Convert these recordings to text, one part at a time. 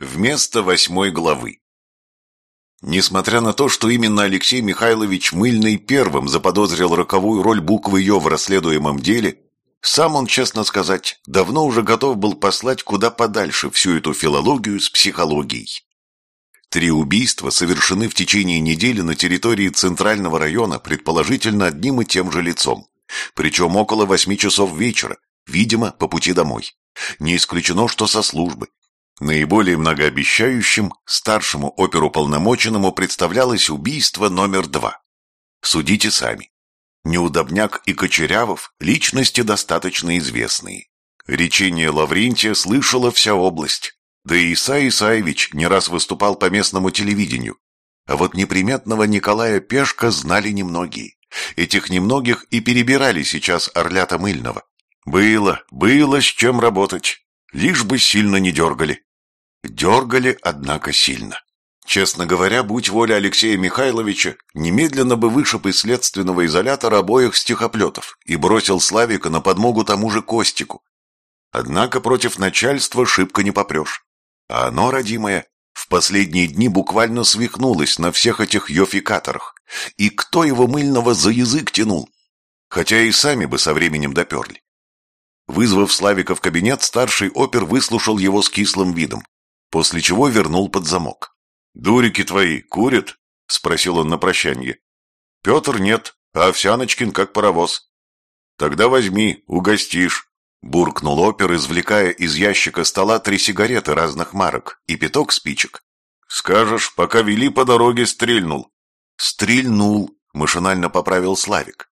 Вместо восьмой главы. Несмотря на то, что именно Алексей Михайлович Мыльный первым заподозрил роковую роль буквы «Ё» в расследуемом деле, сам он, честно сказать, давно уже готов был послать куда подальше всю эту филологию с психологией. Три убийства совершены в течение недели на территории Центрального района, предположительно одним и тем же лицом. Причем около восьми часов вечера, видимо, по пути домой. Не исключено, что со службы. Наиболее многообещающим старшему оперуполномоченному представлялось убийство номер два. Судите сами. Неудобняк и Кочерявов – личности достаточно известные. Речение Лаврентия слышала вся область. Да и Исай Исаевич не раз выступал по местному телевидению. А вот неприметного Николая Пешка знали немногие. Этих немногих и перебирали сейчас Орлята Мыльного. Было, было с чем работать. Лишь бы сильно не дергали. Дергали, однако, сильно. Честно говоря, будь воля Алексея Михайловича, немедленно бы вышиб из следственного изолятора обоих стихоплетов и бросил Славика на подмогу тому же Костику. Однако против начальства шибко не попрешь. А оно, родимое, в последние дни буквально свихнулось на всех этих йофикаторах. И кто его мыльного за язык тянул? Хотя и сами бы со временем доперли. Вызвав Славика в кабинет, старший опер выслушал его с кислым видом, после чего вернул под замок. «Дурики твои курят?» — спросил он на прощанье. «Петр нет, а Овсяночкин как паровоз». «Тогда возьми, угостишь», — буркнул опер, извлекая из ящика стола три сигареты разных марок и пяток спичек. «Скажешь, пока вели по дороге, стрельнул». «Стрельнул», — машинально поправил Славик.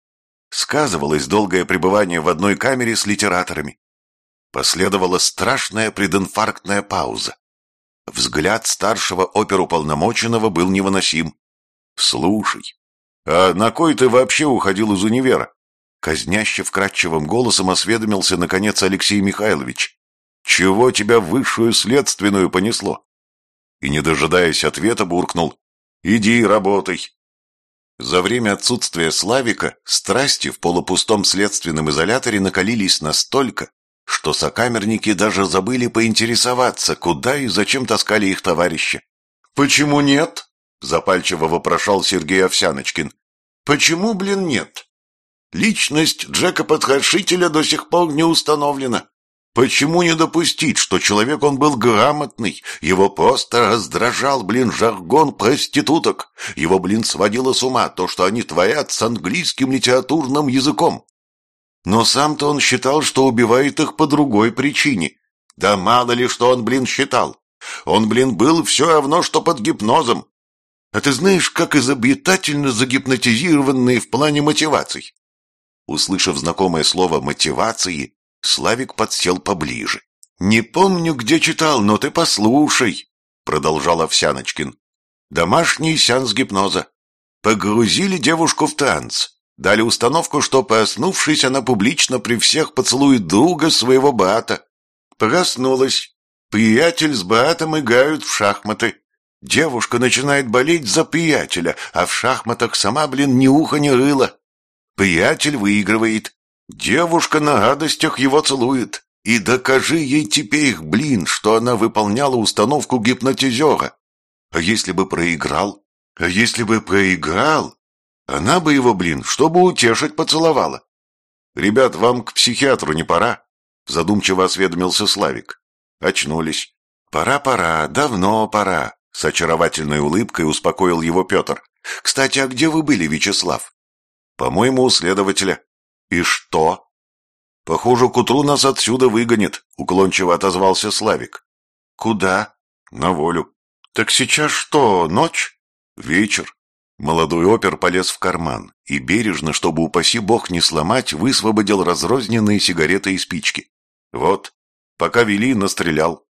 Сказывалось долгое пребывание в одной камере с литераторами. Последовала страшная прединфарктная пауза. Взгляд старшего оперуполномоченного был невыносим. «Слушай, а на кой ты вообще уходил из универа?» Казняще вкрадчивым голосом осведомился, наконец, Алексей Михайлович. «Чего тебя высшую следственную понесло?» И, не дожидаясь ответа, буркнул. «Иди, работай. За время отсутствия Славика страсти в полупустом следственном изоляторе накалились настолько, что сокамерники даже забыли поинтересоваться, куда и зачем таскали их товарища. «Почему нет?» – запальчиво вопрошал Сергей Овсяночкин. «Почему, блин, нет? Личность Джека-подхоршителя до сих пор не установлена. Почему не допустить, что человек он был грамотный? Его просто раздражал, блин, жаргон проституток. Его, блин, сводило с ума то, что они творят с английским литературным языком. Но сам-то он считал, что убивает их по другой причине. Да мало ли, что он, блин, считал. Он, блин, был все равно, что под гипнозом. А ты знаешь, как изобретательно загипнотизированные в плане мотиваций? Услышав знакомое слово «мотивации», Славик подсел поближе. «Не помню, где читал, но ты послушай», — продолжал Овсяночкин. «Домашний сеанс гипноза. Погрузили девушку в транс. Дали установку, что, проснувшись, она публично при всех поцелует друга своего брата. Проснулась. Приятель с братом играют в шахматы. Девушка начинает болеть за приятеля, а в шахматах сама, блин, ни уха, ни рыла. Приятель выигрывает. Девушка на радостях его целует. И докажи ей теперь, блин, что она выполняла установку гипнотизера. А если бы проиграл? А если бы проиграл? Она бы его, блин, чтобы утешить, поцеловала. «Ребят, вам к психиатру не пора?» Задумчиво осведомился Славик. Очнулись. «Пора-пора, давно пора», — с очаровательной улыбкой успокоил его Петр. «Кстати, а где вы были, Вячеслав?» «По-моему, у следователя». «И что?» «Похоже, к утру нас отсюда выгонит», — уклончиво отозвался Славик. «Куда?» «На волю». «Так сейчас что, ночь?» «Вечер». Молодой опер полез в карман и бережно, чтобы, упаси бог, не сломать, высвободил разрозненные сигареты и спички. «Вот, пока вели, настрелял».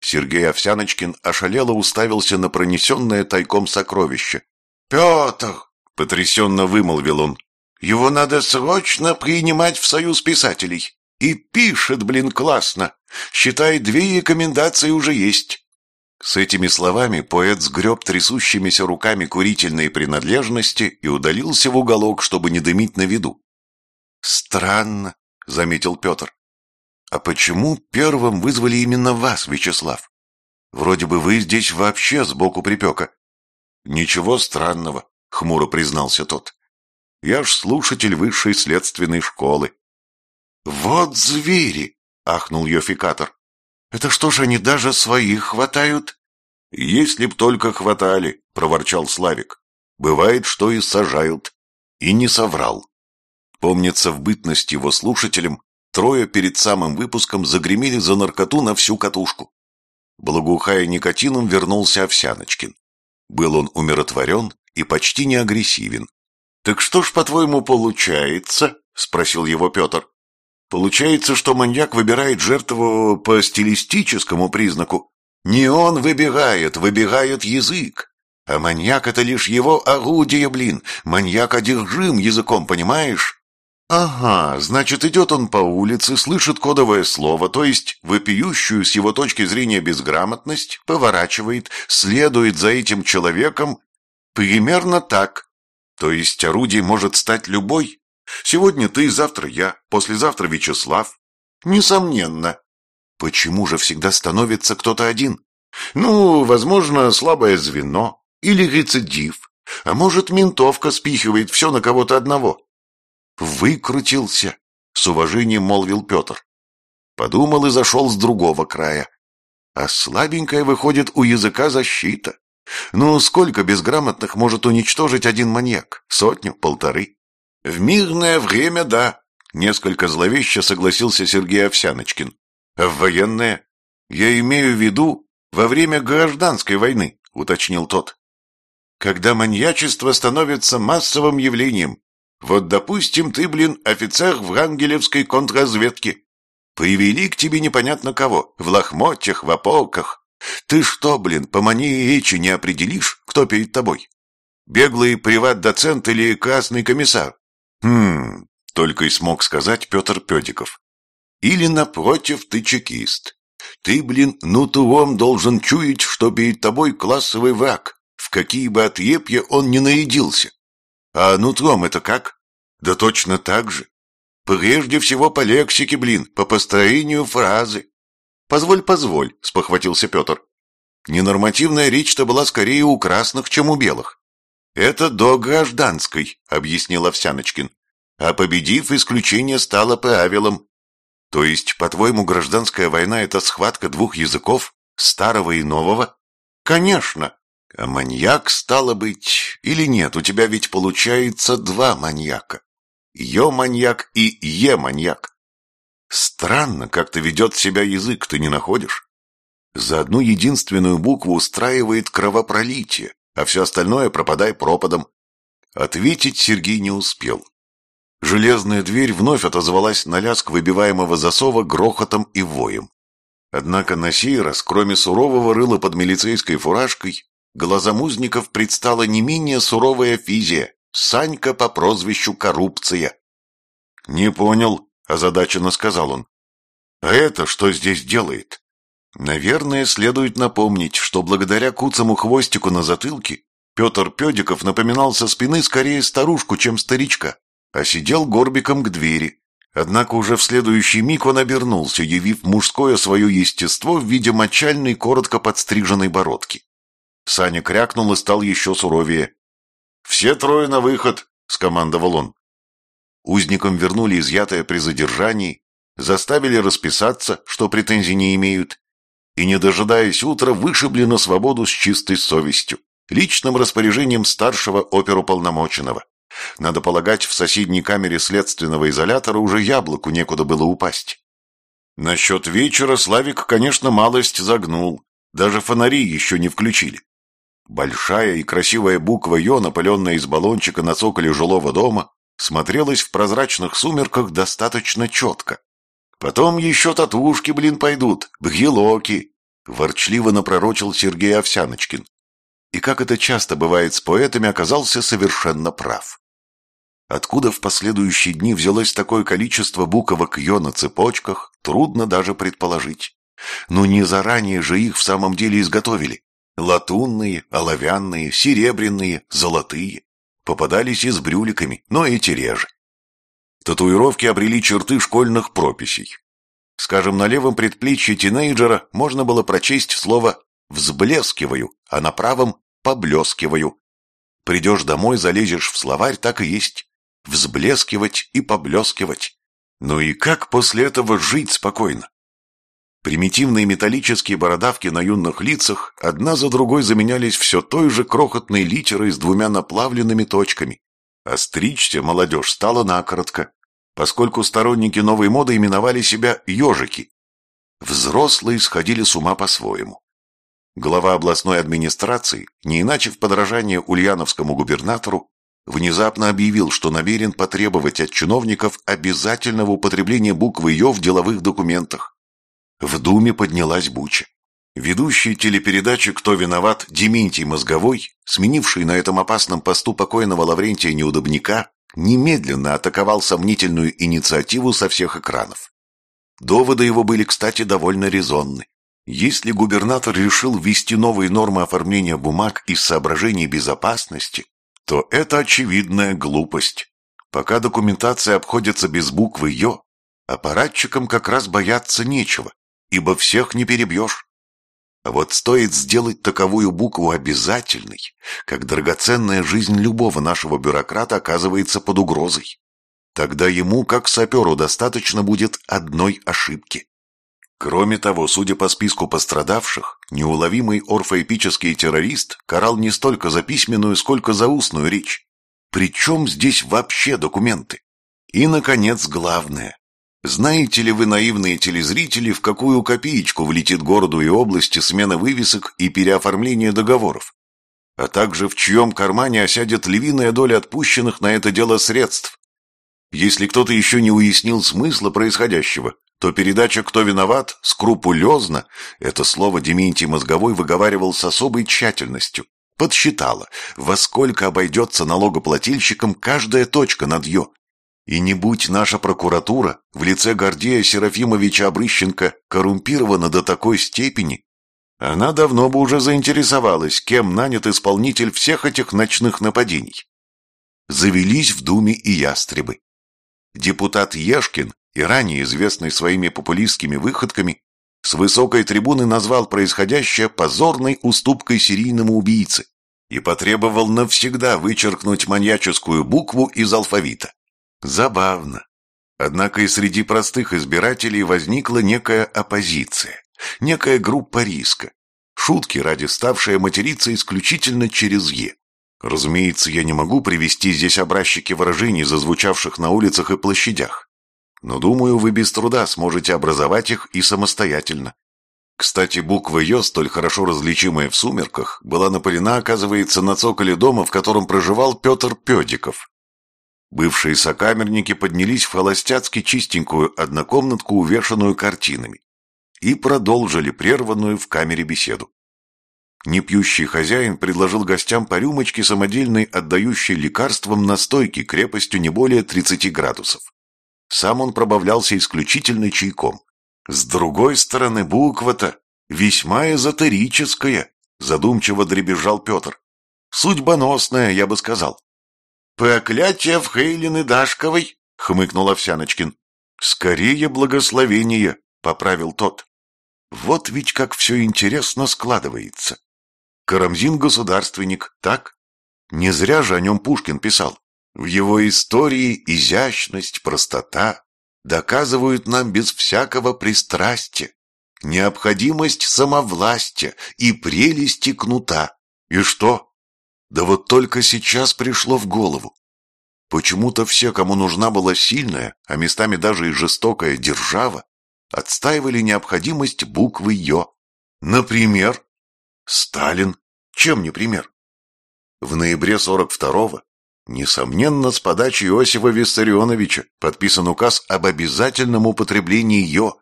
Сергей Овсяночкин ошалело уставился на пронесенное тайком сокровище. «Петр!» — потрясенно вымолвил он. Его надо срочно принимать в союз писателей. И пишет, блин, классно. Считай, две рекомендации уже есть. С этими словами поэт сгреб трясущимися руками курительные принадлежности и удалился в уголок, чтобы не дымить на виду. «Странно», — заметил Петр. «А почему первым вызвали именно вас, Вячеслав? Вроде бы вы здесь вообще сбоку припека». «Ничего странного», — хмуро признался тот. «Я ж слушатель высшей следственной школы». «Вот звери!» — ахнул Йофикатор. «Это что ж они даже своих хватают?» «Если б только хватали», — проворчал Славик. «Бывает, что и сажают». И не соврал. Помнится, в бытность его слушателем трое перед самым выпуском загремели за наркоту на всю катушку. Благоухая никотином вернулся Овсяночкин. Был он умиротворен и почти не агрессивен. «Так что ж, по-твоему, получается?» — спросил его Петр. «Получается, что маньяк выбирает жертву по стилистическому признаку. Не он выбегает, выбегает язык. А маньяк — это лишь его орудие, блин. Маньяк одержим языком, понимаешь?» Ага, значит, идет он по улице, слышит кодовое слово, то есть вопиющую с его точки зрения безграмотность, поворачивает, следует за этим человеком. Примерно так. То есть орудие может стать любой. Сегодня ты, завтра я, послезавтра Вячеслав. Несомненно. Почему же всегда становится кто-то один? Ну, возможно, слабое звено или рецидив. А может, ментовка спихивает все на кого-то одного. «Выкрутился!» — с уважением молвил Петр. Подумал и зашел с другого края. А слабенькая выходит у языка защита. Ну, сколько безграмотных может уничтожить один маньяк? Сотню, полторы? В мирное время, да. Несколько зловеще согласился Сергей Овсяночкин. А в военное? Я имею в виду во время гражданской войны, уточнил тот. Когда маньячество становится массовым явлением, вот, допустим, ты, блин, офицер в Рангелевской контрразведке. Привели к тебе непонятно кого, в лохмотьях, в ополках. Ты что, блин, по мании речи не определишь, кто перед тобой? Беглый приват-доцент или красный комиссар? Хм, только и смог сказать Петр Педиков. Или, напротив, ты чекист. Ты, блин, нутуром должен чуять, что перед тобой классовый враг, в какие бы отъепья он не наедился. А нутром это как? Да точно так же. Прежде всего по лексике, блин, по построению фразы. Позволь, позволь, спохватился Петр. Ненормативная речь-то была скорее у красных, чем у белых. Это до гражданской, объяснил Овсяночкин. А победив, исключение стало правилом. То есть, по-твоему, гражданская война — это схватка двух языков, старого и нового? Конечно, а маньяк, стало быть, или нет, у тебя ведь получается два маньяка. Ё-маньяк и Е-маньяк. Странно, как-то ведет себя язык, ты не находишь? За одну единственную букву устраивает кровопролитие, а все остальное пропадай пропадом. Ответить Сергей не успел. Железная дверь вновь отозвалась на лязг выбиваемого засова грохотом и воем. Однако на сей раз, кроме сурового рыла под милицейской фуражкой, глазам узников предстала не менее суровая физия, Санька по прозвищу Коррупция. «Не понял», — озадаченно сказал он. «А это что здесь делает?» Наверное, следует напомнить, что благодаря куцому хвостику на затылке Петр Педиков напоминал со спины скорее старушку, чем старичка, а сидел горбиком к двери. Однако уже в следующий миг он обернулся, явив мужское свое естество в виде мочальной, коротко подстриженной бородки. Саня крякнул и стал еще суровее. «Все трое на выход!» — скомандовал он. Узникам вернули изъятое при задержании, заставили расписаться, что претензий не имеют, и, не дожидаясь утра, вышибли на свободу с чистой совестью, личным распоряжением старшего оперуполномоченного. Надо полагать, в соседней камере следственного изолятора уже яблоку некуда было упасть. Насчет вечера Славик, конечно, малость загнул. Даже фонари еще не включили. Большая и красивая буква «Ё», напыленная из баллончика на цоколе жилого дома, смотрелась в прозрачных сумерках достаточно четко. «Потом еще татушки, блин, пойдут, бгелоки», — ворчливо напророчил Сергей Овсяночкин. И, как это часто бывает с поэтами, оказался совершенно прав. Откуда в последующие дни взялось такое количество буквок «Ё» на цепочках, трудно даже предположить. Но не заранее же их в самом деле изготовили. Латунные, оловянные, серебряные, золотые. Попадались и с брюликами, но эти реже. Татуировки обрели черты школьных прописей. Скажем, на левом предплечье тинейджера можно было прочесть слово взблескиваю, а на правом поблескиваю. Придешь домой, залезешь в словарь, так и есть. Взблескивать и поблескивать. Ну и как после этого жить спокойно? Примитивные металлические бородавки на юных лицах одна за другой заменялись все той же крохотной литерой с двумя наплавленными точками. А стричься молодежь стала накоротко, поскольку сторонники новой моды именовали себя «ежики». Взрослые сходили с ума по-своему. Глава областной администрации, не иначе в подражание ульяновскому губернатору, внезапно объявил, что намерен потребовать от чиновников обязательного употребления буквы «ё» в деловых документах. В Думе поднялась буча. Ведущий телепередачи «Кто виноват» Дементий Мозговой, сменивший на этом опасном посту покойного Лаврентия Неудобника, немедленно атаковал сомнительную инициативу со всех экранов. Доводы его были, кстати, довольно резонны. Если губернатор решил ввести новые нормы оформления бумаг из соображений безопасности, то это очевидная глупость. Пока документация обходится без буквы «ё», аппаратчикам как раз бояться нечего, ибо всех не перебьешь. А вот стоит сделать таковую букву обязательной, как драгоценная жизнь любого нашего бюрократа оказывается под угрозой. Тогда ему, как саперу, достаточно будет одной ошибки. Кроме того, судя по списку пострадавших, неуловимый орфоэпический террорист карал не столько за письменную, сколько за устную речь. Причем здесь вообще документы? И, наконец, главное. Знаете ли вы, наивные телезрители, в какую копеечку влетит городу и области смена вывесок и переоформление договоров? А также в чьем кармане осядет львиная доля отпущенных на это дело средств? Если кто-то еще не уяснил смысла происходящего, то передача «Кто виноват» скрупулезно, это слово Дементий Мозговой выговаривал с особой тщательностью, подсчитала, во сколько обойдется налогоплательщикам каждая точка над «ё», и не будь наша прокуратура в лице Гордея Серафимовича Обрыщенко коррумпирована до такой степени, она давно бы уже заинтересовалась, кем нанят исполнитель всех этих ночных нападений. Завелись в Думе и ястребы. Депутат Ешкин, и ранее известный своими популистскими выходками, с высокой трибуны назвал происходящее позорной уступкой серийному убийце и потребовал навсегда вычеркнуть маньяческую букву из алфавита. Забавно. Однако и среди простых избирателей возникла некая оппозиция, некая группа риска, шутки ради ставшая материться исключительно через «е». Разумеется, я не могу привести здесь образчики выражений, зазвучавших на улицах и площадях. Но, думаю, вы без труда сможете образовать их и самостоятельно. Кстати, буква «ё», столь хорошо различимая в сумерках, была напылена, оказывается, на цоколе дома, в котором проживал Петр Пёдиков, Бывшие сокамерники поднялись в холостяцки чистенькую однокомнатку, увешанную картинами, и продолжили прерванную в камере беседу. Непьющий хозяин предложил гостям по рюмочке самодельной, отдающей лекарствам настойки крепостью не более 30 градусов. Сам он пробавлялся исключительно чайком. С другой стороны, буква-то весьма эзотерическая, задумчиво дребезжал Петр. Судьбоносная, я бы сказал. «Проклятие в Хейлины Дашковой!» — хмыкнул Овсяночкин. «Скорее благословение!» — поправил тот. «Вот ведь как все интересно складывается. Карамзин — государственник, так? Не зря же о нем Пушкин писал. В его истории изящность, простота доказывают нам без всякого пристрастия необходимость самовластия и прелести кнута. И что? Да вот только сейчас пришло в голову. Почему-то все, кому нужна была сильная, а местами даже и жестокая держава, отстаивали необходимость буквы «ё». Например, Сталин. Чем не пример? В ноябре 42-го, несомненно, с подачи Иосифа Виссарионовича подписан указ об обязательном употреблении «ё»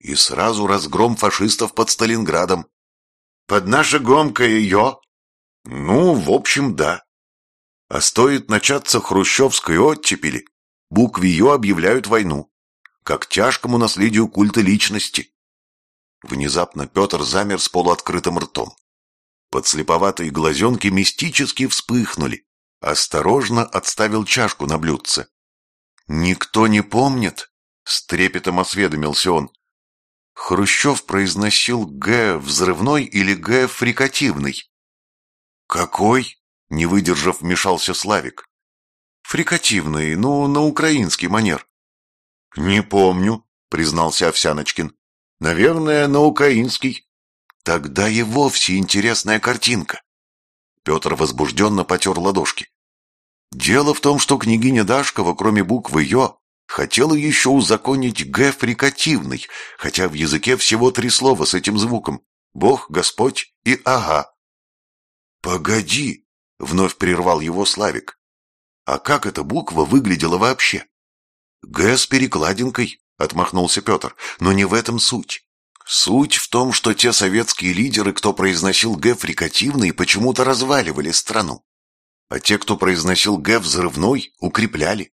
и сразу разгром фашистов под Сталинградом. Под наше громкое «ё» Ну, в общем, да. А стоит начаться хрущевской оттепели, букве «Ё» объявляют войну, как тяжкому наследию культа личности. Внезапно Петр замер с полуоткрытым ртом. Подслеповатые глазенки мистически вспыхнули. Осторожно отставил чашку на блюдце. «Никто не помнит?» — с трепетом осведомился он. Хрущев произносил «г» взрывной или «г» фрикативный. «Какой?» — не выдержав, вмешался Славик. «Фрикативный, ну, на украинский манер». «Не помню», — признался Овсяночкин. «Наверное, на украинский». «Тогда и вовсе интересная картинка». Петр возбужденно потер ладошки. Дело в том, что княгиня Дашкова, кроме буквы «ё», хотела еще узаконить «г» фрикативный, хотя в языке всего три слова с этим звуком — «Бог», «Господь» и «Ага». «Погоди!» — вновь прервал его Славик. «А как эта буква выглядела вообще?» «Г» с перекладинкой», — отмахнулся Петр, — «но не в этом суть. Суть в том, что те советские лидеры, кто произносил «г» фрикативный, почему-то разваливали страну. А те, кто произносил «г» взрывной, укрепляли.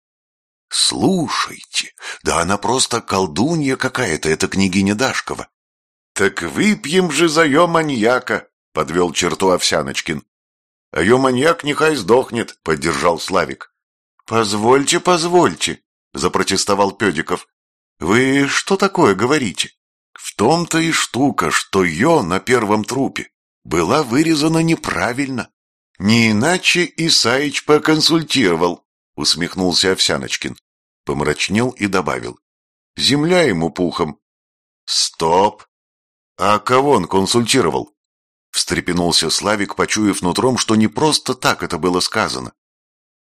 Слушайте, да она просто колдунья какая-то, эта княгиня Дашкова. Так выпьем же за ее маньяка, — подвел черту Овсяночкин. — А ее маньяк нехай сдохнет, — поддержал Славик. — Позвольте, позвольте, — запротестовал Педиков. — Вы что такое говорите? В том-то и штука, что ее на первом трупе была вырезана неправильно. Не иначе Исаич поконсультировал, — усмехнулся Овсяночкин. Помрачнел и добавил. — Земля ему пухом. — Стоп! А кого он консультировал? Встрепенулся Славик, почуяв нутром, что не просто так это было сказано.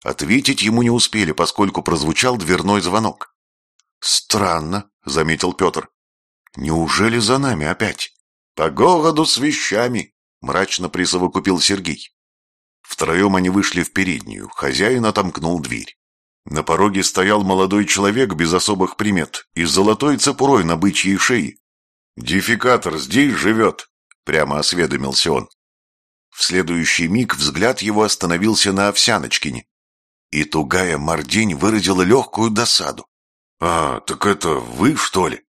Ответить ему не успели, поскольку прозвучал дверной звонок. «Странно», — заметил Петр. «Неужели за нами опять?» «По городу с вещами», — мрачно присовокупил Сергей. Втроем они вышли в переднюю, хозяин отомкнул дверь. На пороге стоял молодой человек без особых примет и с золотой цепурой на бычьей шее. «Дефикатор здесь живет», — прямо осведомился он. В следующий миг взгляд его остановился на Овсяночкине, и тугая мордень выразила легкую досаду. «А, так это вы, что ли?»